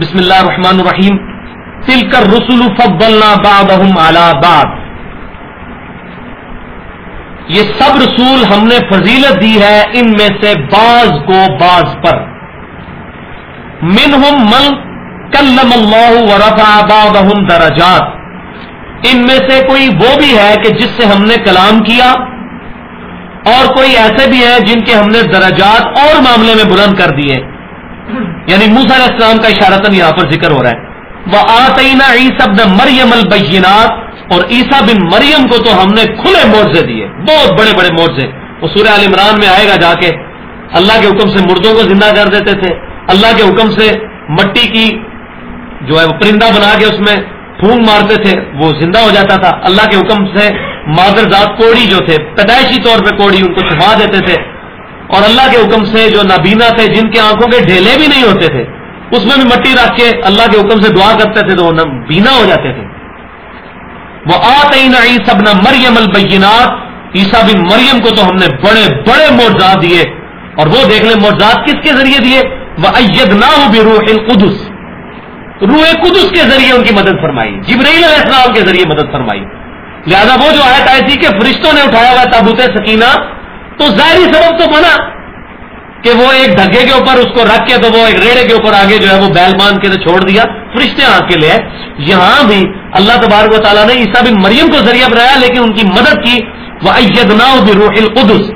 بسم اللہ الرحمن الرحیم. تل کر رسول فضلنا بعضهم على بعض. یہ سب رسول ہم نے فضیلت دی ہے ان میں سے بعض کو بعض پر. منہم من کلم اللہ ورفع بعضهم درجات. ان میں سے کوئی وہ بھی ہے کہ جس سے ہم نے کلام کیا اور کوئی ایسے بھی ہیں جن کے ہم نے درجات اور معاملے میں بلند کر دیے. یعنی موسا علیہ السلام کا اشارتن یہاں پر ذکر ہو رہا ہے۔ وہ آتعینہ عیسب مریم البینات اور عیسا بن مریم کو تو ہم نے کھلے مورزے دیے، بہت بڑے بڑے مورزے وہ سورہ عال عمران میں آئے گا جا کے۔ اللہ کے حکم سے مردوں کو زندہ کر دیتے تھے۔ اللہ کے حکم سے مٹی کی جو ہے وہ پرندہ بنا کے اس میں پھونگ مارتے تھے، وہ زندہ ہو جاتا تھا۔ اللہ کے حکم سے مادر ذات کوڑی جو تھے، پیدائشی طور پہ کوڑی ان کو چھپا دیتے تھے۔ اور اللہ کے حکم سے جو نابینا تھے، جن کے آنکھوں کے ڈھیلے بھی نہیں ہوتے تھے، اس میں بھی مٹی رکھ کے اللہ کے حکم سے دعا کرتے تھے تو وہ بینا ہو جاتے تھے۔ وہ آتے سب نہ مریم البینات عیسا بن مریم کو تو ہم نے بڑے بڑے موجات دیے اور وہ دیکھ لیں موجات کس کے ذریعے دیے؟ وہ اید نہ روح القدس۔ روح قدس کے ذریعے ان کی مدد فرمائی، جبرائیل علیہ السلام کے ذریعے مدد فرمائی۔ لہذا وہ جو آیت آئی تھی کہ فرشتوں نے اٹھایا ہوا تابوت سکینہ تو ظاہری سبب تو بنا کہ وہ ایک دھگے کے اوپر اس کو رکھ کے تو وہ ایک ریڑے کے اوپر آگے جو ہے وہ بیل مان کے چھوڑ دیا، فرشتے آ کے لے یہاں بھی اللہ تبارک و تعالیٰ نے عیسا بن مریم کو ذریعہ بنایا، لیکن ان کی مدد کی۔ وہ ایدنا روح القدس۔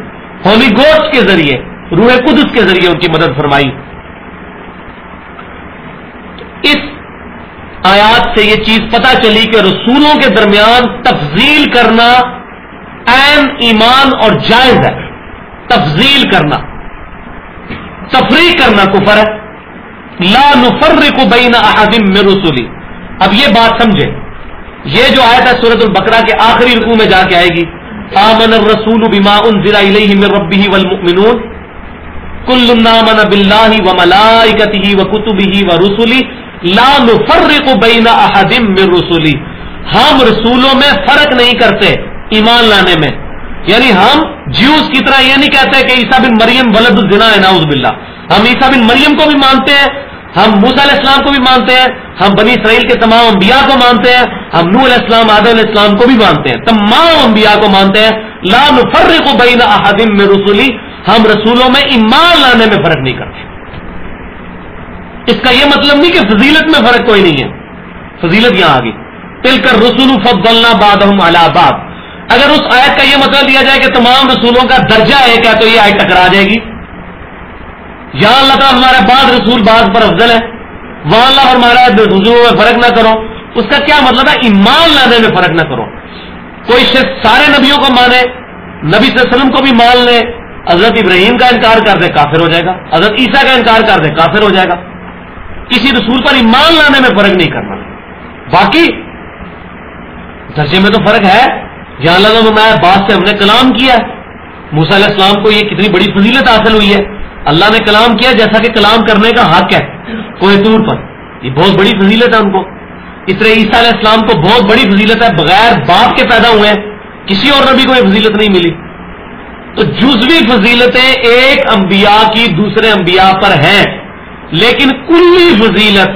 ہولی گوشت کے ذریعے، روح قدس کے ذریعے ان کی مدد فرمائی۔ اس آیات سے یہ چیز پتا چلی کہ رسولوں کے درمیان تفضیل کرنا عین ایمان اور جائز ہے۔ تفضیل کرنا تفریح کرنا کفر ہے۔ لا نفر بین احادم میں رسولی اب یہ بات سمجھے یہ جو آیا تھا سورت البقرہ کے آخری رقو میں جا کے آئے گی۔ آمن الرسول بما انزل الیہ من ربہ والمؤمنون۔ کل نامن باللہ وملائکتہ وکتبہ ورسلی لا نفرق بین احدم من رسولی ہم رسولوں میں فرق نہیں کرتے ایمان لانے میں۔ یعنی ہم جیوز کی طرح یہ نہیں کہتے کہ عیسا بن مریم ولد الزنا ہے ناؤز باللہ۔ ہم عیسا بن مریم کو بھی مانتے ہیں، ہم موسا علیہ السلام کو بھی مانتے ہیں، ہم بنی اسرائیل کے تمام انبیاء کو مانتے ہیں، ہم نور علیہ السلام علیہ السلام کو بھی مانتے ہیں۔ تمام انبیاء کو مانتے ہیں۔ لا نفرق بین احدم میں رسولی ہم رسولوں میں ایمان لانے میں فرق نہیں کرتے۔ اس کا یہ مطلب نہیں کہ فضیلت میں فرق کوئی نہیں ہے۔ فضیلت یہاں آ گئی تل کر رسول فضلنا باد باد اگر اس آیت کا یہ مطلب لیا جائے کہ تمام رسولوں کا درجہ ہے کیا تو یہ آیت ٹکرا جائے گی۔ یہاں اللہ تعالیٰ ہمارے بعض رسول بعض پر افضل ہے۔ وہاں اللہ ہمارا رسولوں میں فرق نہ کرو۔ اس کا کیا مطلب ہے؟ ایمان لانے میں فرق نہ کرو۔ کوئی شخص سارے نبیوں کو مانے، نبی صلی اللہ علیہ وسلم کو بھی مان لے، حضرت ابراہیم کا انکار کر دے، کافر ہو جائے گا۔ حضرت عیسیٰ کا انکار کر دے، کافر ہو جائے گا۔ کسی رسول پر ایمان لانے میں فرق نہیں کرنا۔ باقی درجے میں تو فرق ہے۔ جہاں اللہ نمایا بات سے ہم نے کلام کیا ہے۔ موسا علیہ السلام کو یہ کتنی بڑی فضیلت حاصل ہوئی ہے۔ اللہ نے کلام کیا جیسا کہ کلام کرنے کا حق ہے کوئی طور پر۔ یہ بہت بڑی فضیلت ہے ان کو۔ اس طرح عیسیٰ علیہ السلام کو بہت بڑی فضیلت ہے، بغیر باپ کے پیدا ہوئے ہیں کسی اور نبی کو یہ فضیلت نہیں ملی۔ تو جزوی فضیلتیں ایک انبیاء کی دوسرے انبیاء پر ہیں۔ لیکن کلی فضیلت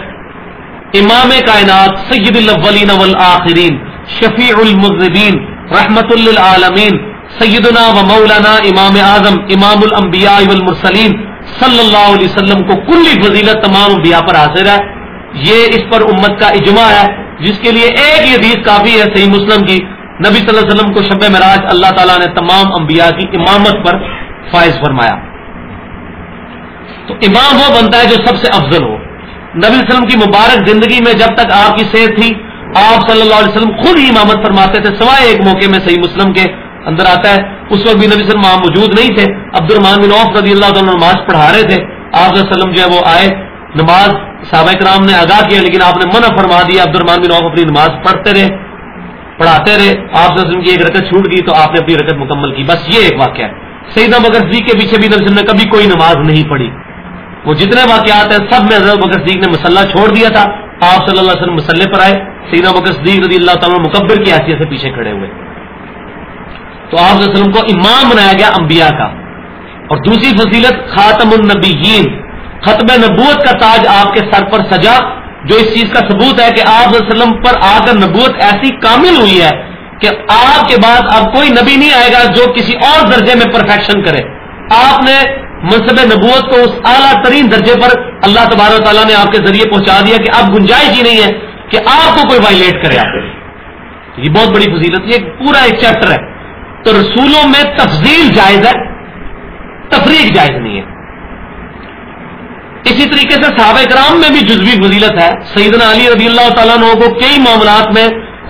امام کائنات سید الاولین والآخرین، شفیع المذبین رحمت للعالمین، سیدنا و مولانا امام اعظم، امام الانبیاء والمرسلین صلی اللہ علیہ وسلم کو کلی فضیلت تمام انبیاء پر حاصل ہے۔ یہ اس پر امت کا اجماع ہے، جس کے لیے ایک یہ حدیث کافی ہے صحیح مسلم کی۔ نبی صلی اللہ علیہ وسلم کو شب مراج اللہ تعالیٰ نے تمام انبیاء کی امامت پر فائز فرمایا۔ تو امام وہ بنتا ہے جو سب سے افضل ہو۔ نبی صلی اللہ علیہ وسلم کی مبارک زندگی میں جب تک آپ کی صحت تھی آپ صلی اللہ علیہ وسلم خود ہی امامت فرماتے تھے، سوائے ایک موقع میں صحیح مسلم کے اندر آتا ہے۔ اس وقت بھی نبی صلی وسلم موجود نہیں تھے۔ عبد الرحمان بن عوف رضی اللہ تعالیٰ نماز پڑھا رہے تھے۔ آپ وسلم جو ہے وہ آئے۔ نماز صحابہ کرام نے آگاہ کیا، لیکن آپ نے منع فرما دیا۔ عبد الرحمان بن عوف اپنی نماز پڑھتے رہے، پڑھاتے رہے۔ آپ وسلم کی ایک رکت چھوٹ گئی تو آپ نے اپنی رکت مکمل کی۔ بس یہ ایک واقعہ ہے۔ سیدہ بکر صدیق کے پیچھے بھی نبی وسلم نے کبھی کوئی نماز نہیں پڑھی۔ وہ جتنے واقعات ہیں، سب میں حضرت بکر صدیق نے مسلح چھوڑ دیا تھا۔ آپ صلی اللہ علیہ وسلم مسلح پر آئے سینا بکر صدیق رضی اللہ تعالیٰ مکبر کی حیثیت سے پیچھے کھڑے ہوئے۔ تو آپ علیہ وسلم کو امام بنایا گیا انبیاء کا۔ اور دوسری فضیلت، خاتم النبیین، ختم نبوت کا تاج آپ کے سر پر سجا، جو اس چیز کا ثبوت ہے کہ آپ علیہ وسلم پر آ کر نبوت ایسی کامل ہوئی ہے کہ آپ کے بعد اب کوئی نبی نہیں آئے گا جو کسی اور درجے میں پرفیکشن کرے۔ آپ نے منصب نبوت کو اس اعلیٰ ترین درجے پر اللہ تبارک تعالیٰ نے آپ کے ذریعے پہنچا دیا کہ اب گنجائش ہی نہیں ہے کہ آپ کو کوئی وائلیٹ کرے آپ یہ بہت بڑی فضیلت، یہ پورا ایک چیپٹر ہے. تو رسولوں میں تفضیل جائز ہے، تفریق جائز نہیں ہے. اسی طریقے سے صحابہ کرام میں بھی جزوی فضیلت ہے. سیدنا علی رضی اللہ تعالیٰ عنہ کو کئی معاملات میں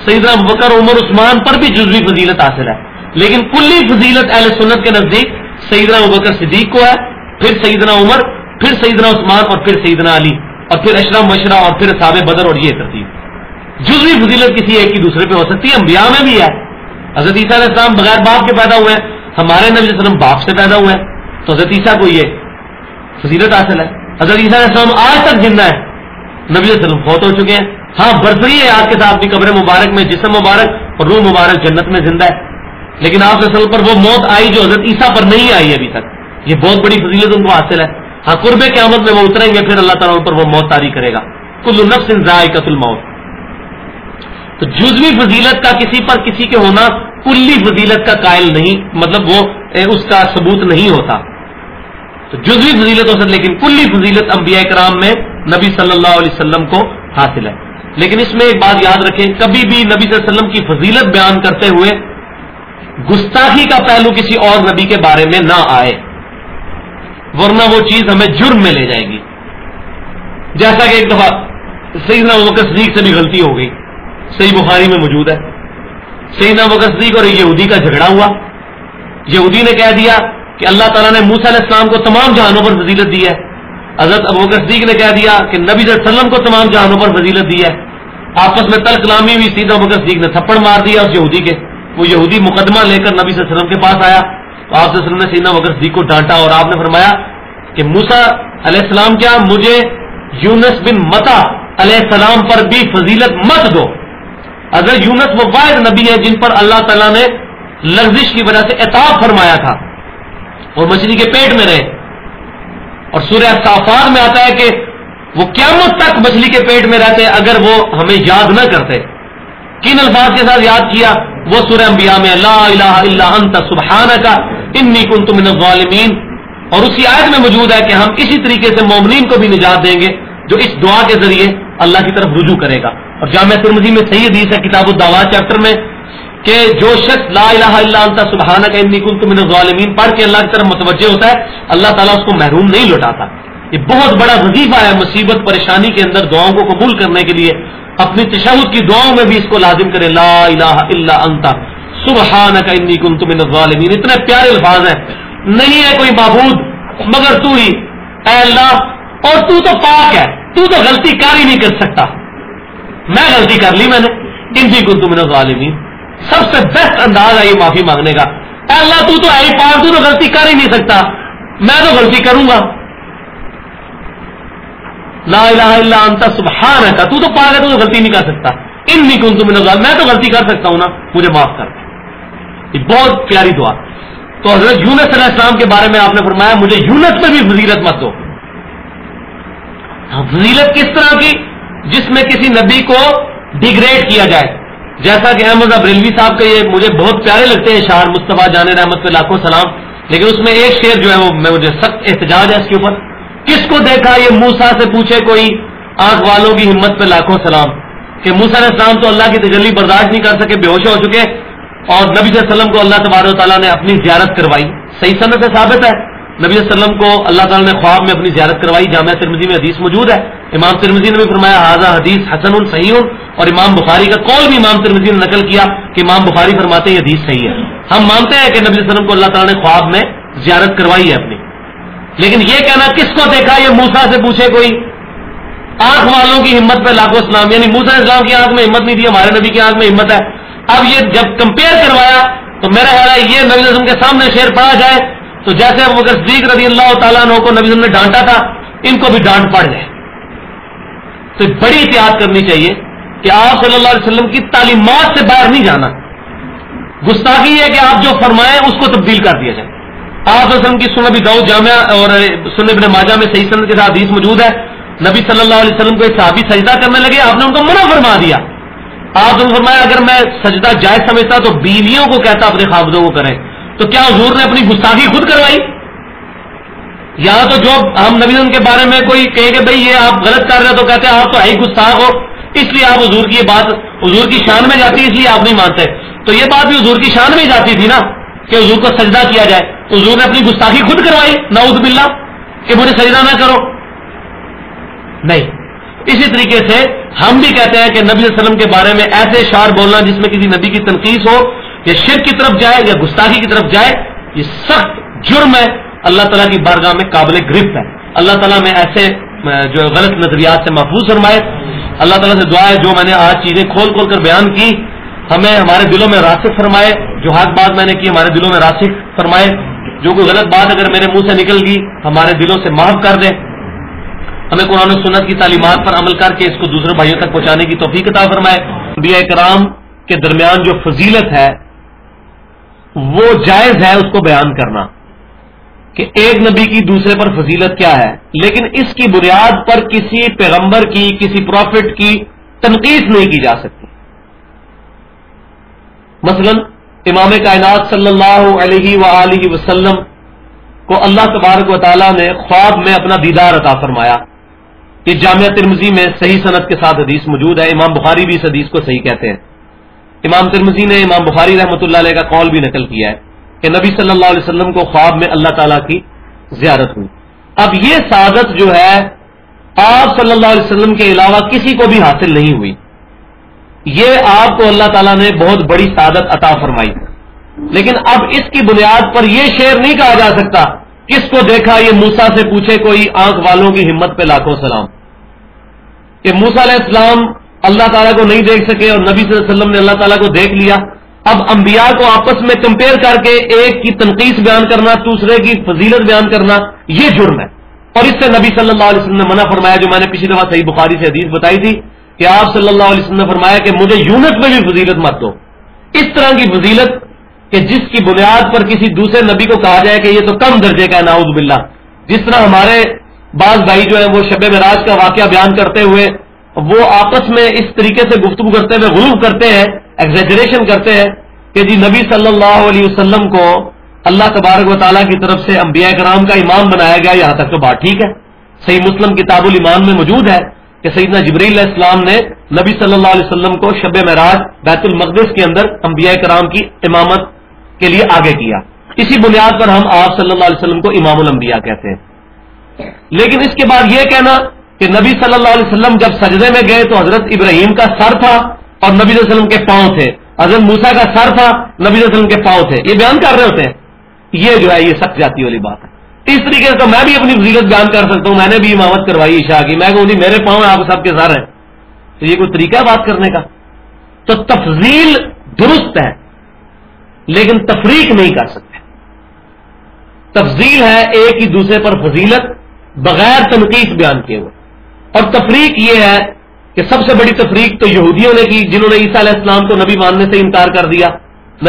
سیدنا بکر، عمر، عثمان پر بھی جزوی فضیلت حاصل ہے. لیکن کلی فضیلت اہل سنت کے نزدیک سیدنا بکر صدیق کو ہے، پھر سیدنا عمر، پھر سیدنا عثمان اور پھر سیدنا علی، اور پھر اشرف مشرا اور پھر صحابہ بدر اور یہ ترتیب۔ جزوی فضیلت کسی ایک کی دوسرے پہ ہو سکتی ہے، انبیاء میں بھی ہے۔ حضرت عیسیٰ علیہ السلام بغیر باپ کے پیدا ہوئے ہیں ہمارے نبی علیہ وسلم باپ سے پیدا ہوئے۔ ہیں تو حضرت عیسیٰ کو یہ فضیلت حاصل ہے۔ حضرت عیسیٰ علیہ السلام آج تک زندہ ہے نبی علیہ وسلم فوت ہو چکے ہیں۔ ہاں برسری ہے آج کے ساتھ اپنی قبر مبارک میں، جسم مبارک اور روح مبارک جنت میں زندہ ہے۔ لیکن آپ کے پر وہ موت آئی جو حضرت عیسیٰ پر نہیں آئی ابھی تک۔ یہ بہت بڑی فضیلت ان کو حاصل ہے۔ ہاں قرب قیامت میں وہ اتریں گے، پھر اللہ تعالیٰ پر وہ موت تاری کرے گا۔ کل نفس قتل الموت۔ تو جزوی فضیلت کا کسی پر کسی کے ہونا کلی فضیلت کا قائل نہیں مطلب وہ اس کا ثبوت نہیں ہوتا۔ تو جزوی فضیلت ہو سکتی، لیکن کلی فضیلت انبیاء کرام میں نبی صلی اللہ علیہ وسلم کو حاصل ہے۔ لیکن اس میں ایک بات یاد رکھیں، کبھی بھی نبی صلی اللہ علیہ وسلم کی فضیلت بیان کرتے ہوئے گستاخی کا پہلو کسی اور نبی کے بارے میں نہ آئے، ورنہ وہ چیز ہمیں جرم میں لے جائے گی۔ جیسا کہ ایک دفعہ سیدنا وقت صدیق سے بھی غلطی ہو گئی۔ صحیح بخاری میں موجود ہے۔ سیدنا وقت صدیق اور یہودی کا جھگڑا ہوا۔ یہودی نے کہہ دیا کہ اللہ تعالیٰ نے موسا علیہ السلام کو تمام جہانوں پر فضیلت دی ہے۔ حضرت ابو صدیق نے کہہ دیا کہ نبی صلی اللہ علیہ وسلم کو تمام جہانوں پر فضیلت دی ہے۔ آپس میں تل کلامی بھی سیدھا ابو صدیق نے تھپڑ مار دیا اس یہودی کے۔ وہ یہودی مقدمہ لے کر نبی صلی اللہ علیہ وسلم کے پاس آیا۔ تو آپ وسلم نے سیدنا بکر صدیق کو ڈانٹا اور آپ نے فرمایا کہ موسا علیہ السلام کیا، مجھے یونس بن متا علیہ السلام پر بھی فضیلت مت دو۔ اگر یونس وہ واحد نبی ہے جن پر اللہ تعالیٰ نے لفزش کی وجہ سے اعتاب فرمایا تھا اور مچھلی کے پیٹ میں رہے۔ اور سورہ صافات میں آتا ہے کہ وہ قیامت تک مچھلی کے پیٹ میں رہتے اگر وہ ہمیں یاد نہ کرتے۔ کن الفاظ کے ساتھ یاد کیا؟ وہ سورہ انبیاء میں لا الہ الا انت سبحانہ انی کنت من الظالمین۔ اور اسی آیت میں موجود ہے کہ ہم اسی طریقے سے مومنین کو بھی نجات دیں گے جو اس دعا کے ذریعے اللہ کی طرف رجوع کرے گا۔ اور جامعہ ترمزی میں صحیح حدیث ہے کتاب الدعوات چیپٹر میں کہ جو شخص لا الہ الا انت سبحانہ کا انی کنت من الظالمین پڑھ کے اللہ کی طرف متوجہ ہوتا ہے، اللہ تعالیٰ اس کو محروم نہیں لوٹاتا۔ یہ بہت بڑا وظیفہ ہے مصیبت، پریشانی کے اندر دعاؤں کو قبول کرنے کے لیے۔ اپنی تشہد کی دعاؤں میں بھی اس کو لازم کرے لا الہ الا انت سبحانہ کا انی کنت من الظالمین۔ اتنے پیارے الفاظ ہیں۔ نہیں ہے کوئی معبود، مگر تو ہی۔ اے اللہ، اور تو تو پاک ہے۔ تو تو غلطی کر ہی نہیں کر سکتا۔ میں غلطی کر لی میں نے۔ انی کنت من الظالمین۔ سب سے بیسٹ انداز ہے یہ معافی مانگنے کا۔ اے اللہ، تو تو آئی پار تو غلطی کر ہی نہیں سکتا۔ میں تو غلطی کروں گا۔ لا الہ الا انت سبحان تو تو پار ہے، تو غلطی نہیں کر سکتا۔ ان نہیں کن تم میں تو غلطی کر سکتا ہوں نا، مجھے معاف کر۔ یہ بہت پیاری دعا۔ تو حضرت یونس علیہ السلام کے بارے میں آپ نے فرمایا، مجھے یونس میں بھی فضیلت مت دو۔ ہاں، فضیلت کس طرح کی؟ جس میں کسی نبی کو ڈیگریڈ کیا جائے۔ جیسا کہ احمد ابریلوی صاحب کے یہ مجھے بہت پیارے لگتے ہیں شہر مصطفیٰ جان رحمت پہ لاکھوں سلام۔ لیکن اس میں ایک شعر جو ہے وہ میں مجھے سخت احتجاج ہے اس کے اوپر۔ کس کو دیکھا یہ موسا سے پوچھے کوئی آنکھ والوں کی ہمت پہ لاکھوں سلام کہ موسا علیہ السلام تو اللہ کی تجلی برداشت نہیں کر سکے، بے ہوش ہو چکے اور نبی صلی اللہ علیہ وسلم کو اللہ تبار تعالیٰ نے اپنی زیارت کروائی۔ صحیح صنعت سے ثابت ہے، نبی صلی اللہ علیہ وسلم کو اللہ تعالیٰ نے خواب میں اپنی زیارت کروائی۔ جامعہ ترمزی میں حدیث موجود ہے۔ امام ترمزی نے بھی فرمایا حاضہ حدیث حسن الصحیح اور امام بخاری کا قول بھی امام ترمزی نے نقل کیا کہ امام بخاری فرماتے ہیں حدیث صحیح ہے۔ ہم مانتے ہیں کہ نبی صلی اللہ علیہ وسلم کو اللہ تعالیٰ نے خواب میں زیارت کروائی ہے اپنی۔ لیکن یہ کہنا کس کو دیکھا یہ موسا سے پوچھے کوئی؟ آنکھ والوں کی ہمت پہ لاکھوں اسلام یعنی موسا اسلام کی آنکھ میں ہمت نہیں تھی، ہمارے نبی کی آنکھ میں ہمت ہے۔ اب یہ جب کمپیئر کروایا، تو میرا خیال ہے یہ نبی وسلم کے سامنے شیر پڑا جائے۔ تو جیسے اب اگر صدیق رضی اللہ تعالیٰ عنہ کو نبی نے ڈانٹا تھا، ان کو بھی ڈانٹ پڑ جائے۔ تو بڑی احتیاط کرنی چاہیے کہ آپ صلی اللہ علیہ وسلم کی تعلیمات سے باہر نہیں جانا۔ گستاخی ہے کہ آپ جو فرمائیں اس کو تبدیل کر دیا جائے۔ آپ وسلم کی سن ابھی دو جامعہ اور سن ابن ماجہ میں صحیح سند کے ساتھ حدیث موجود ہے۔ نبی صلی اللہ علیہ وسلم کو ایک صحابی سجدہ کرنے لگے، آپ نے ان کو منع فرما دیا۔ آپ نے فرمایا، اگر میں سجدہ جائز سمجھتا تو بیویوں کو کہتا اپنے خوابدوں کو کریں۔ تو کیا حضور نے اپنی گستاخی خود کروائی؟ یا تو جو ہم نبی کے بارے میں کوئی کہے کہ بھائی یہ آپ غلط کر رہے تو کہتے ہیں آپ تو ہی گستاخ ہو۔ اس لیے آپ حضور کی یہ بات، حضور کی شان میں جاتی ہے اس لیے آپ نہیں مانتے۔ تو یہ بات بھی حضور کی شان میں جاتی تھی نا کہ حضور کو سجدہ کیا جائے۔ تو حضور نے اپنی گستاخی خود کروائی، نعوذ باللہ، کہ مجھے سجدہ نہ کرو۔ نہیں، اسی طریقے سے ہم بھی کہتے ہیں کہ نبی صلی اللہ علیہ وسلم کے بارے میں ایسے شعر بولنا جس میں کسی نبی کی تنقید ہو، یا شر کی طرف جائے، یا گستاخی کی طرف جائے، یہ سخت جرم ہے۔ اللہ تعالیٰ کی بارگاہ میں قابل گرفت ہے۔ اللہ تعالیٰ میں ایسے جو غلط نظریات سے محفوظ فرمائے۔ اللہ تعالیٰ سے دعا ہے جو میں نے آج چیزیں کھول کھول کر بیان کی، ہمیں ہمارے دلوں میں راسک فرمائے۔ جو حق بات میں نے کی، ہمارے دلوں میں راسک فرمائے۔ جو کوئی غلط بات اگر میرے منہ سے نکل گئی، ہمارے دلوں سے معاف کر دے۔ ہمیں قرآن و سنت کی تعلیمات پر عمل کر کے اس کو دوسرے بھائیوں تک پہنچانے کی توفیق عطا فرمائے۔ بیا کرام کے درمیان جو فضیلت ہے، وہ جائز ہے اس کو بیان کرنا کہ ایک نبی کی دوسرے پر فضیلت کیا ہے۔ لیکن اس کی بنیاد پر کسی پیغمبر کی، کسی پروفٹ کی تنقید نہیں کی جا سکتی۔ مثلا امام کائنات صلی اللہ علیہ و وسلم کو اللہ تبارک و تعالیٰ نے خواب میں اپنا دیدار عطا فرمایا یہ جامعہ ترمزی میں صحیح صنعت کے ساتھ حدیث موجود ہے۔ امام بخاری بھی اس حدیث کو صحیح کہتے ہیں۔ امام ترمزی نے امام بخاری رحمۃ اللہ علیہ کا قول بھی نقل کیا ہے کہ نبی صلی اللہ علیہ وسلم کو خواب میں اللہ تعالیٰ کی زیارت ہوئی۔ اب یہ سعادت جو ہے، آپ صلی اللہ علیہ وسلم کے علاوہ کسی کو بھی حاصل نہیں ہوئی۔ یہ آپ کو اللہ تعالیٰ نے بہت بڑی سعادت عطا فرمائی۔ لیکن اب اس کی بنیاد پر یہ شعر نہیں کہا جا سکتا۔ کس کو دیکھا یہ موسا سے پوچھے کوئی آنکھ والوں کی ہمت پہ لاکھوں سلام۔ کہ موسا علیہ السلام اللہ تعالیٰ کو نہیں دیکھ سکے اور نبی صلی اللہ علیہ وسلم نے اللہ تعالیٰ کو دیکھ لیا۔ اب انبیاء کو آپس میں کمپیئر کر کے ایک کی تنقید بیان کرنا، دوسرے کی فضیلت بیان کرنا، یہ جرم ہے۔ اور اس سے نبی صلی اللہ علیہ وسلم نے منع فرمایا، جو میں نے پچھلی دفعہ صحیح بخاری سے حدیث بتائی تھی کہ آپ صلی اللہ علیہ وسلم نے فرمایا کہ مجھے یونٹ میں بھی فضیلت مت دو۔ اس طرح کی فضیلت کہ جس کی بنیاد پر کسی دوسرے نبی کو کہا جائے کہ یہ تو کم درجے کا ہے ناؤز باللہ۔ جس طرح ہمارے بعض بھائی جو ہیں وہ شب مراج کا واقعہ بیان کرتے ہوئے وہ آپس میں اس طریقے سے گفتگو کرتے ہوئے غروب کرتے ہیں ایگزیجریشن کرتے ہیں کہ جی نبی صلی اللہ علیہ وسلم کو اللہ تبارک و تعالیٰ کی طرف سے انبیاء کرام کا امام بنایا گیا، یہاں تک تو بات ٹھیک ہے۔ صحیح مسلم کتاب الایمان میں موجود ہے۔ کہ سیدنا جبری علیہ السلام نے نبی صلی اللہ علیہ وسلم کو شب معراج بیت المقدس کے اندر انبیاء کرام کی امامت کے لیے آگے کیا۔ اسی بنیاد پر ہم آپ صلی اللہ علیہ وسلم کو امام الانبیاء کہتے ہیں۔ لیکن اس کے بعد یہ کہنا کہ نبی صلی اللہ علیہ وسلم جب سجدے میں گئے تو حضرت ابراہیم کا سر تھا اور نبی صلی اللہ علیہ وسلم کے پاؤں تھے۔ حضرت موسا کا سر تھا، نبی صلی اللہ علیہ وسلم کے پاؤں تھے۔ یہ بیان کر رہے ہوتے ہیں۔ یہ جو ہے، یہ سخت جاتی والی بات۔ اس طریقے سے تو میں بھی اپنی وزیرت بیان کر سکتا ہوں، میں نے بھی امامت کروائی عشاء کی۔ میں کہوں جی میرے پاؤں آپ سب کے سر ہیں۔ تو یہ کوئی طریقہ ہے بات کرنے کا؟ تو تفضیل درست ہے، لیکن تفریق نہیں کر سکتے۔ تفضیل ہے ایک ہی دوسرے پر فضیلت بغیر تنقید بیان کیے ہوئے۔ اور تفریق یہ ہے کہ سب سے بڑی تفریق تو یہودیوں نے کی، جنہوں نے عیسیٰ علیہ السلام کو نبی ماننے سے انکار کر دیا،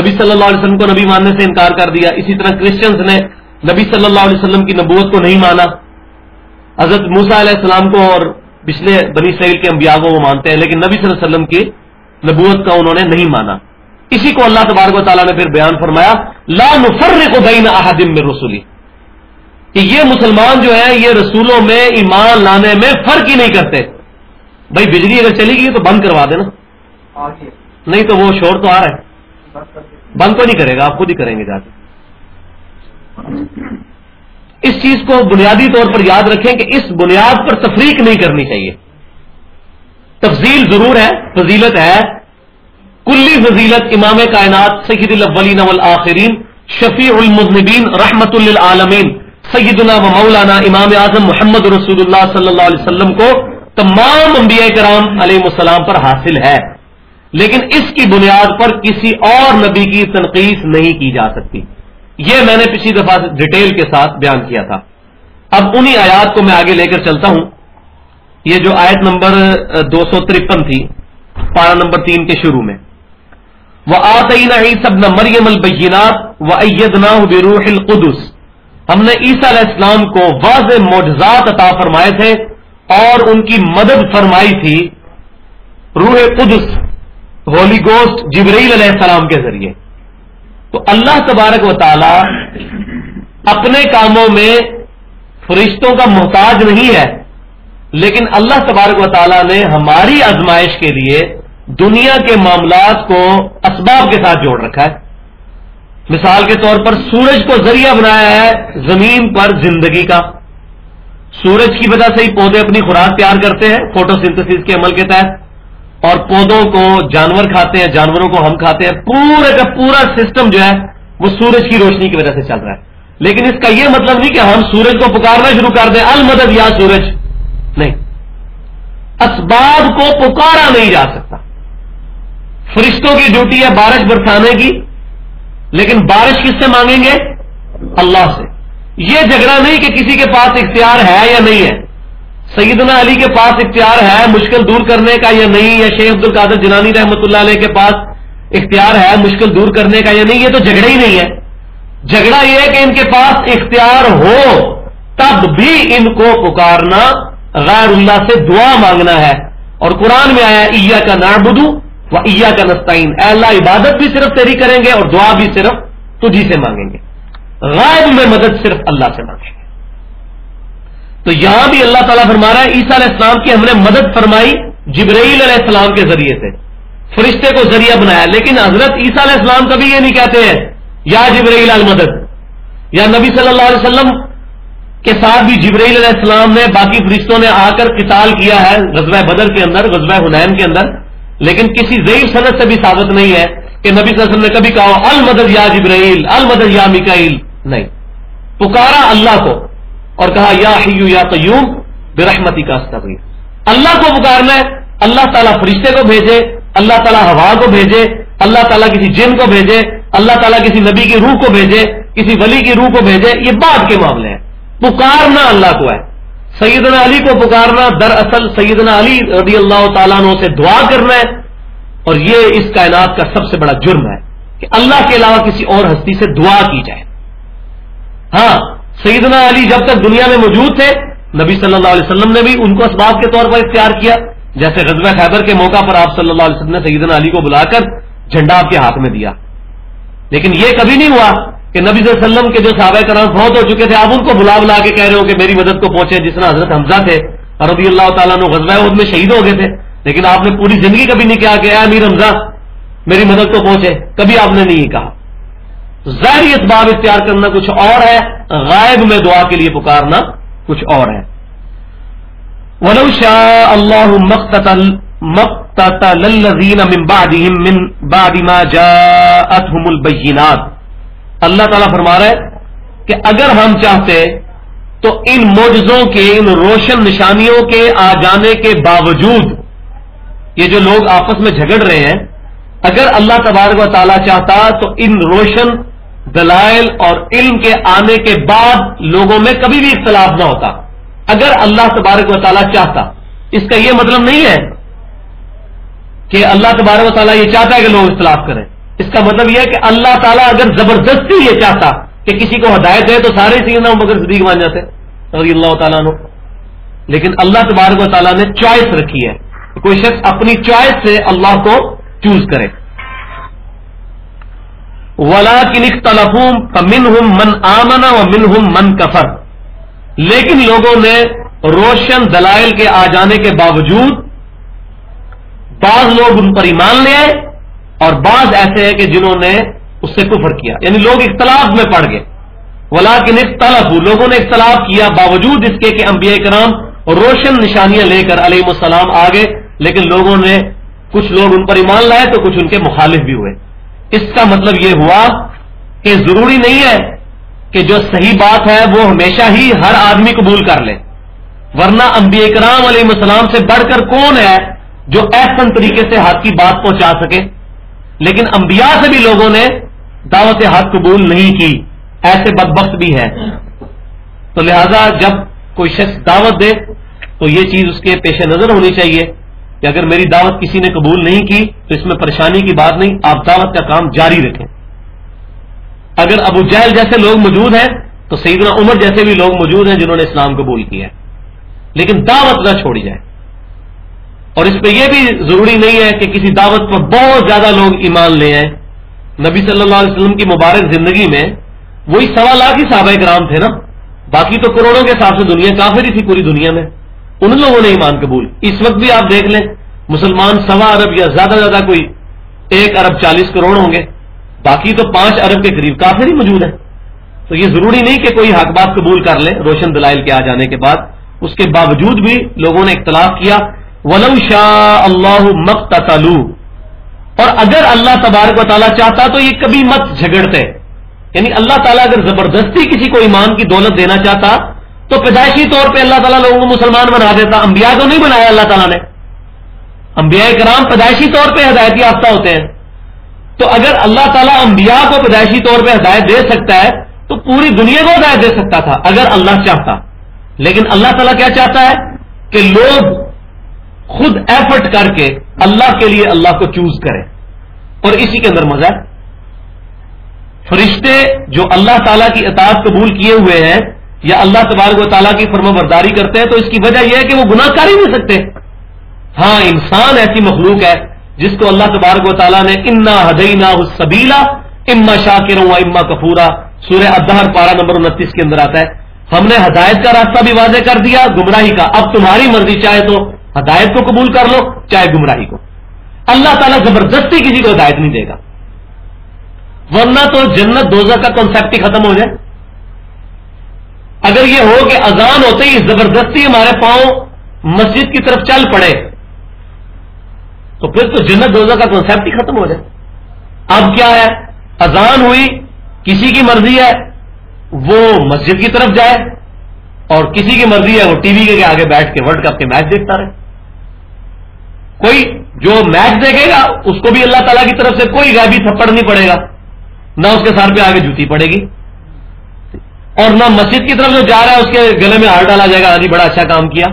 نبی صلی اللہ علیہ وسلم کو نبی ماننے سے انکار کر دیا۔ اسی طرح کرسچنس نے نبی صلی اللہ علیہ وسلم کی نبوت کو نہیں مانا۔ حضرت موسا علیہ السلام کو اور پچھلے بنی سعید کے انبیاء کو وہ مانتے ہیں لیکن نبی صلی اللہ علیہ وسلم کی نبوت کا انہوں نے نہیں مانا۔ اسی کو اللہ تبارک و تعالیٰ نے پھر بیان فرمایا لا مفرق بین احد میں رسولی کہ یہ مسلمان جو ہیں یہ رسولوں میں ایمان لانے میں فرق ہی نہیں کرتے۔ بھائی بجلی اگر چلی گئی تو بند کروا دینا۔ نہیں تو وہ شور تو آ رہا ہے۔ بند تو نہیں کرے گا آپ خود ہی کریں گے جا کے۔ اس چیز کو بنیادی طور پر یاد رکھیں کہ اس بنیاد پر تفریق نہیں کرنی چاہیے۔ تفضیل ضرور ہے، فضیلت ہے۔ کلی فضیلت امام کائنات سید الاولین والآخرین، شفیع المذنبین، رحمت للعالمین، سیدنا و مولانا امام اعظم محمد رسول اللہ صلی اللہ علیہ وسلم کو تمام انبیاء کرام علیہ السلام پر حاصل ہے۔ لیکن اس کی بنیاد پر کسی اور نبی کی تنقید نہیں کی جا سکتی۔ یہ میں نے پچھلی دفعہ ڈیٹیل کے ساتھ بیان کیا تھا۔ اب انہی آیات کو میں آگے لے کر چلتا ہوں۔ یہ جو آیت نمبر دو سو ترپن تھی پارا نمبر تین کے شروع میں۔ وہ آتعین سب نہ مریم البینات و بروح القدس ہم نے عیسیٰ علیہ السلام کو واضح معجزات عطا فرمائے تھے اور ان کی مدد فرمائی تھی روح قدس، ہولی گوسٹ جبرائیل علیہ السلام کے ذریعے۔ تو اللہ تبارک و تعالی اپنے کاموں میں فرشتوں کا محتاج نہیں ہے۔ لیکن اللہ تبارک و تعالیٰ نے ہماری آزمائش کے لیے دنیا کے معاملات کو اسباب کے ساتھ جوڑ رکھا ہے۔ مثال کے طور پر سورج کو ذریعہ بنایا ہے زمین پر زندگی کا۔ سورج کی وجہ سے ہی پودے اپنی خوراک تیار کرتے ہیں فوٹو سنتھس کے عمل کے تحت۔ اور پودوں کو جانور کھاتے ہیں، جانوروں کو ہم کھاتے ہیں پورے کا پورا سسٹم جو ہے، وہ سورج کی روشنی کی وجہ سے چل رہا ہے۔ لیکن اس کا یہ مطلب نہیں کہ ہم سورج کو پکارنا شروع کر دیں، المدد یا سورج۔ نہیں۔ اسباب کو پکارا نہیں جا سکتا۔ فرشتوں کی ڈیوٹی ہے بارش برسانے کی، لیکن بارش کس سے مانگیں گے؟ اللہ سے۔ یہ جھگڑا نہیں کہ کسی کے پاس اختیار ہے یا نہیں ہے۔ سیدنا علی کے پاس اختیار ہے مشکل دور کرنے کا یا نہیں؟ یا شیخ عبد القادر جنانی رحمت اللہ علیہ کے پاس اختیار ہے مشکل دور کرنے کا یا نہیں؟ یہ تو جھگڑا ہی نہیں ہے۔ جھگڑا یہ ہے کہ ان کے پاس اختیار ہو، تب بھی ان کو پکارنا غیر اللہ سے دعا مانگنا ہے۔ اور قرآن میں آیا ایا کا نابدو وہ ایا کا نستعین اے اللہ، عبادت بھی صرف تیری کریں گے اور دعا بھی صرف تجھی سے مانگیں گے۔ غائب میں مدد صرف اللہ سے مانگیں گے۔ تو یہاں بھی اللہ تعالیٰ فرما رہا ہے، عیسیٰ علیہ السلام کی ہم نے مدد فرمائی جبرائیل علیہ السلام کے ذریعے سے۔ فرشتے کو ذریعہ بنایا۔ لیکن حضرت عیسیٰ علیہ السلام کبھی یہ نہیں کہتے ہیں، یا جبرائیل المدد، یا نبی صلی اللہ علیہ وسلم کے ساتھ بھی جبرائیل علیہ السلام نے باقی فرشتوں نے آ کر قتال کیا ہے غزوہ بدر کے اندر، غزوہ حنین کے اندر۔ لیکن کسی ضعیف صنعت سے بھی ثابت نہیں ہے کہ نبی صلی اللہ علیہ وسلم نے کبھی کہا، المدد یا جبرائیل، المدد یا مکائیل نہیں۔ پکارا اللہ کو۔ اور کہا، یا حیو یا قیوم برحمتی کا استغیر اللہ کو پکارنا ہے، اللہ تعالیٰ فرشتے کو بھیجے، اللہ تعالیٰ ہوا کو بھیجے، اللہ تعالیٰ کسی جن کو بھیجے، اللہ تعالیٰ کسی نبی کی روح کو بھیجے، کسی ولی کی روح کو بھیجے، یہ بعد کے معاملے ہیں۔ پکارنا اللہ کو ہے۔ سیدنا علی کو پکارنا، دراصل سیدنا علی رضی اللہ تعالیٰ عنہ سے دعا کرنا ہے۔ اور یہ اس کائنات کا سب سے بڑا جرم ہے کہ اللہ کے علاوہ کسی اور ہستی سے دعا کی جائے۔ ہاں سیدنا علی جب تک دنیا میں موجود تھے، نبی صلی اللہ علیہ وسلم نے بھی ان کو اسباب کے طور پر اختیار کیا۔ جیسے غزوہ خیبر کے موقع پر آپ صلی اللہ علیہ وسلم نے سیدنا علی کو بلا کر جھنڈا آپ کے ہاتھ میں دیا۔ لیکن یہ کبھی نہیں ہوا کہ نبی صلی اللہ علیہ وسلم کے جو صحابہ کرام بہت ہو چکے تھے، آپ ان کو بلا بلا کے کہہ رہے ہو کہ میری مدد کو پہنچے، جس طرح حضرت حمزہ تھے اور رضی اللہ تعالیٰ نے غزبۂ عہد میں شہید ہو گئے تھے۔ لیکن آپ نے پوری زندگی کبھی نہیں کہا کہ اے امیر حمزہ، میری مدد کو پہنچے۔ کبھی آپ نے نہیں کہا۔ ظاہری اسباب اختیار کرنا کچھ اور ہے۔ غائب میں دعا کے لیے پکارنا کچھ اور ہے۔ ولو شاء اللہ من بعدهم من بعد ما جاءتهم البینات اللہ تعالیٰ فرما رہا ہے کہ اگر ہم چاہتے تو ان موجزوں کے، ان روشن نشانیوں کے آ جانے کے باوجود یہ جو لوگ آپس میں جھگڑ رہے ہیں، اگر اللہ تبارک و تعالیٰ چاہتا تو ان روشن دلائل اور علم کے آنے کے بعد لوگوں میں کبھی بھی اختلاف نہ ہوتا۔ اگر اللہ تبارک و تعالیٰ چاہتا، اس کا یہ مطلب نہیں ہے کہ اللہ تبارک و تعالیٰ یہ چاہتا ہے کہ لوگ اختلاف کریں۔ اس کا مطلب یہ ہے کہ اللہ تعالیٰ اگر زبردستی یہ چاہتا کہ کسی کو ہدایت دے تو سارے سینا مگر صدیق مان جاتے، رضی اللہ تعالیٰ عنہ۔ لیکن اللہ تبارک و تعالیٰ نے چوائس رکھی ہے کوئی شخص اپنی چوائس سے اللہ کو چوز کرے۔ ولا کی من ہم من آمنا و من ہم من کفر لیکن لوگوں نے روشن دلائل کے آ جانے کے باوجود بعض لوگ ان پر ایمان لے آئے اور بعض ایسے ہیں کہ جنہوں نے اس سے کفر کیا۔ یعنی لوگ اختلاف میں پڑ گئے۔ ولا کن اختلاف لوگوں نے اختلاف کیا باوجود اس کے کہ انبیاء کرام روشن نشانیاں لے کر علیہ السلام آگے لیکن لوگوں نے کچھ لوگ ان پر ایمان لائے تو کچھ ان کے مخالف بھی ہوئے۔ اس کا مطلب یہ ہوا کہ ضروری نہیں ہے کہ جو صحیح بات ہے وہ ہمیشہ ہی ہر آدمی قبول کر لے۔ ورنہ انبیاء کرام علیہ السلام سے بڑھ کر کون ہے جو احسن طریقے سے ہاتھ کی بات پہنچا سکے؟ لیکن انبیاء سے بھی لوگوں نے دعوت حق قبول نہیں کی، ایسے بدبخت بھی ہے تو لہذا جب کوئی شخص دعوت دے تو یہ چیز اس کے پیش نظر ہونی چاہیے۔ کہ اگر میری دعوت کسی نے قبول نہیں کی تو اس میں پریشانی کی بات نہیں، آپ دعوت کا کام جاری رکھیں۔ اگر ابو جہل جیسے لوگ موجود ہیں تو سیدنا عمر جیسے بھی لوگ موجود ہیں جنہوں نے اسلام قبول کیا ہے۔ لیکن دعوت نہ چھوڑی جائے۔ اور اس پہ یہ بھی ضروری نہیں ہے کہ کسی دعوت پر بہت زیادہ لوگ ایمان لے آئیں۔ نبی صلی اللہ علیہ وسلم کی مبارک زندگی میں وہی سوا لاکھ ہی صحابہ کرام تھے نا۔ باقی تو کروڑوں کے حساب سے دنیا کافر ہی تھی پوری دنیا میں۔ ان لوگوں نے ایمان قبول۔ اس وقت بھی آپ دیکھ لیں، مسلمان سوا ارب یا زیادہ زیادہ کوئی ایک ارب چالیس کروڑ ہوں گے۔ باقی تو پانچ ارب کے قریب کافر ہی موجود ہیں۔ تو یہ ضروری نہیں کہ کوئی حق بات قبول کر لیں روشن دلائل کے آ جانے کے بعد۔ اس کے باوجود بھی لوگوں نے اختلاف کیا۔ ولو شاہ اللہ مت اور اگر اللہ تبارک و تعالیٰ چاہتا تو یہ کبھی مت جھگڑتے۔ یعنی اللہ تعالیٰ اگر زبردستی کسی کو ایمان کی دولت دینا چاہتا تو پیدائشی طور پہ اللہ تعالیٰ لوگوں کو مسلمان بنا دیتا۔ انبیاء کو نہیں بنایا اللہ تعالیٰ نے۔ انبیاء کرام پیدائشی طور پہ ہدایت یافتہ ہوتے ہیں۔ تو اگر اللہ تعالیٰ انبیاء کو پیدائشی طور پہ ہدایت دے سکتا ہے، تو پوری دنیا کو ہدایت دے سکتا تھا، اگر اللہ چاہتا۔ لیکن اللہ تعالیٰ کیا چاہتا ہے؟ کہ لوگ خود ایفرٹ کر کے اللہ کے لیے اللہ کو چوز کریں۔ اور اسی کے اندر مزہ ہے۔ فرشتے جو اللہ تعالیٰ کی اطاعت قبول کیے ہوئے ہیں یا اللہ تبارک و تعالیٰ کی فرما برداری کرتے ہیں تو اس کی وجہ یہ ہے کہ وہ گناہ کر ہی نہیں سکتے۔ ہاں انسان ایسی مخلوق ہے جس کو اللہ تبارک و تعالیٰ نے انا ہدینا سبیلا اما شاکر اما کپورا سورہ ادہر پارا نمبر انتیس کے اندر آتا ہے۔ ہم نے ہدایت کا راستہ بھی واضح کر دیا، گمراہی کا۔ اب تمہاری مرضی چاہے تو ہدایت کو قبول کر لو، چاہے گمراہی کو۔ اللہ تعالیٰ زبردستی کسی کو ہدایت نہیں دے گا۔ ورنہ تو جنت دوزہ کا کانسیپٹ ہی ختم ہو جائے۔ اگر یہ ہو کہ اذان ہوتے ہی زبردستی ہمارے پاؤں مسجد کی طرف چل پڑے، تو پھر تو جنت دوزہ کا کانسیپٹ ہی ختم ہو جائے۔ اب کیا ہے؟ اذان ہوئی، کسی کی مرضی ہے، وہ مسجد کی طرف جائے، اور کسی کی مرضی ہے، وہ ٹی وی کے آگے بیٹھ کے ورلڈ کپ کے میچ دیکھتا رہے۔ کوئی جو میچ دیکھے گا، اس کو بھی اللہ تعالیٰ کی طرف سے کوئی غیبی تھپڑ نہیں پڑے گا، نہ اس کے سر پہ آگے جوتی پڑے گی۔ اور نہ مسجد کی طرف جو جا رہا ہے، اس کے گلے میں ہار ڈالا جائے گا آدھی بڑا اچھا کام کیا۔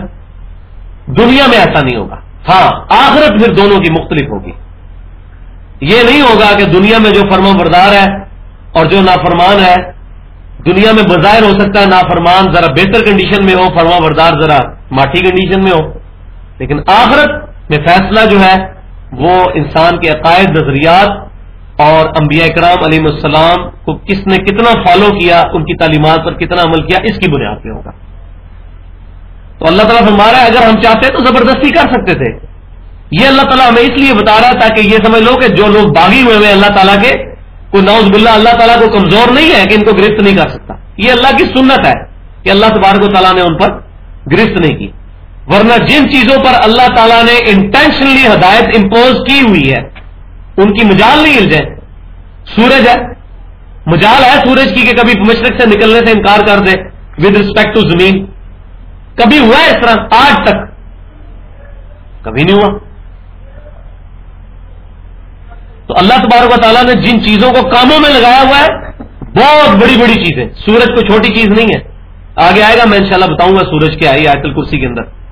دنیا میں ایسا نہیں ہوگا۔ ہاں آخرت پھر دونوں کی مختلف ہوگی۔ یہ نہیں ہوگا کہ دنیا میں جو فرما بردار ہے اور جو نافرمان ہے، دنیا میں بظاہر ہو سکتا ہے نافرمان ذرا بہتر کنڈیشن میں ہو، فرما بردار ذرا ماٹھی کنڈیشن میں ہو۔ لیکن آخرت میں فیصلہ جو ہے، وہ انسان کے عقائد، نظریات اور انبیاء کرام علیہ السلام کو کس نے کتنا فالو کیا، ان کی تعلیمات پر کتنا عمل کیا، اس کی بنیاد پہ ہوگا۔ تو اللہ تعالیٰ ہمارا اگر ہم چاہتے تو زبردستی کر سکتے تھے۔ یہ اللہ تعالیٰ ہمیں اس لیے بتا رہا ہے تاکہ یہ سمجھ لو کہ جو لوگ باغی ہوئے ہوئے اللہ تعالیٰ کے کوئی نوز باللہ اللہ تعالیٰ کو کمزور نہیں ہے کہ ان کو گرفت نہیں کر سکتا۔ یہ اللہ کی سنت ہے کہ اللہ تبارک و تعالیٰ نے ان پر گرفت نہیں کی۔ ورنہ جن چیزوں پر اللہ تعالیٰ نے انٹینشنلی ہدایت امپوز کی ہوئی ہے ان کی مجال نہیں ہل جائے۔ سورج ہے۔ مجال ہے سورج کی کہ کبھی مشرق سے نکلنے سے انکار کر دے۔ ود ریسپیکٹ ٹو زمین۔ کبھی ہوا ہے اس طرح؟ آج تک۔ کبھی نہیں ہوا۔ تو اللہ تبارک و تعالیٰ نے جن چیزوں کو کاموں میں لگایا ہوا ہے، بہت بڑی بڑی چیزیں۔ سورج کوئی چھوٹی چیز نہیں ہے۔ آگے آئے گا، میں انشاءاللہ بتاؤں گا سورج کیا آئی آئٹل کرسی کے اندر۔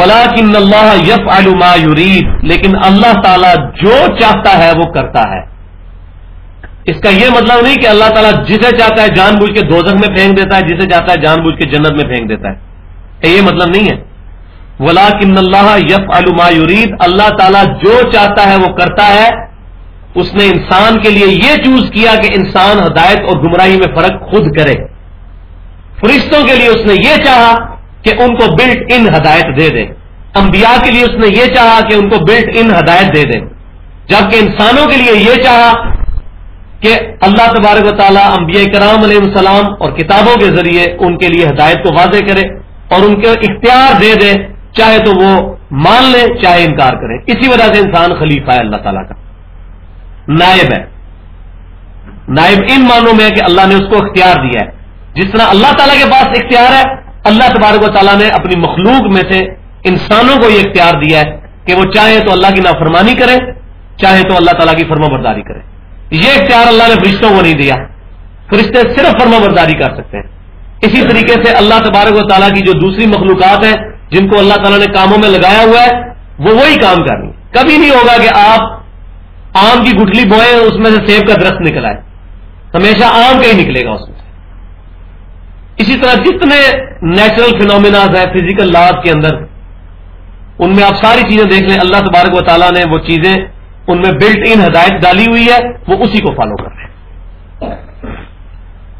ولا کن اللہ یف علما یورید لیکن اللہ تعالیٰ جو چاہتا ہے وہ کرتا ہے۔ اس کا یہ مطلب نہیں کہ اللہ تعالیٰ جسے چاہتا ہے جان بوجھ کے دوزخ میں پھینک دیتا ہے، جسے چاہتا ہے جان بوجھ کے جنت میں پھینک دیتا ہے۔ یہ مطلب نہیں ہے۔ ولا کن اللہ یف علما یورید اللہ تعالیٰ جو چاہتا ہے وہ کرتا ہے۔ اس نے انسان کے لیے یہ چوز کیا کہ انسان ہدایت اور گمراہی میں فرق خود کرے۔ فرشتوں کے لیے اس نے یہ چاہا۔ کہ ان کو بلٹ ان ہدایت دے دے انبیاء کے لیے اس نے یہ چاہا کہ ان کو بلٹ ان ہدایت دے دے جبکہ انسانوں کے لیے یہ چاہا کہ اللہ تبارک و تعالیٰ انبیاء کرام علیہ السلام اور کتابوں کے ذریعے ان کے لیے ہدایت کو واضح کرے اور ان کے اختیار دے دے، چاہے تو وہ مان لے، چاہے انکار کرے۔ اسی وجہ سے انسان خلیفہ ہے اللہ تعالیٰ کا۔ نائب ہے۔ نائب ان معنوں میں کہ اللہ نے اس کو اختیار دیا ہے۔ جس طرح اللہ تعالیٰ کے پاس اختیار ہے اللہ تبارک و تعالیٰ نے اپنی مخلوق میں سے انسانوں کو یہ اختیار دیا ہے کہ وہ چاہے تو اللہ کی نافرمانی کرے، چاہے تو اللہ تعالیٰ کی فرما برداری کرے۔ یہ اختیار اللہ نے فرشتوں کو نہیں دیا۔ فرشتے صرف فرما برداری کر سکتے ہیں۔ اسی طریقے سے اللہ تبارک و تعالیٰ کی جو دوسری مخلوقات ہیں، جن کو اللہ تعالیٰ نے کاموں میں لگایا ہوا ہے، وہ وہی کام کر رہی کبھی نہیں ہوگا کہ آپ آم کی گٹلی بوئے اس میں سے سیب کا درخت نکل آئے۔ ہمیشہ عام کا ہی نکلے گا اس میں۔ اسی طرح جتنے نیچرل فینومیناز ہیں فزیکل لاز کے اندر، ان میں آپ ساری چیزیں دیکھ لیں، اللہ تبارک و تعالیٰ نے وہ چیزیں ان میں بلٹ ان ہدایت ڈالی ہوئی ہے، وہ اسی کو فالو کر رہے ہیں۔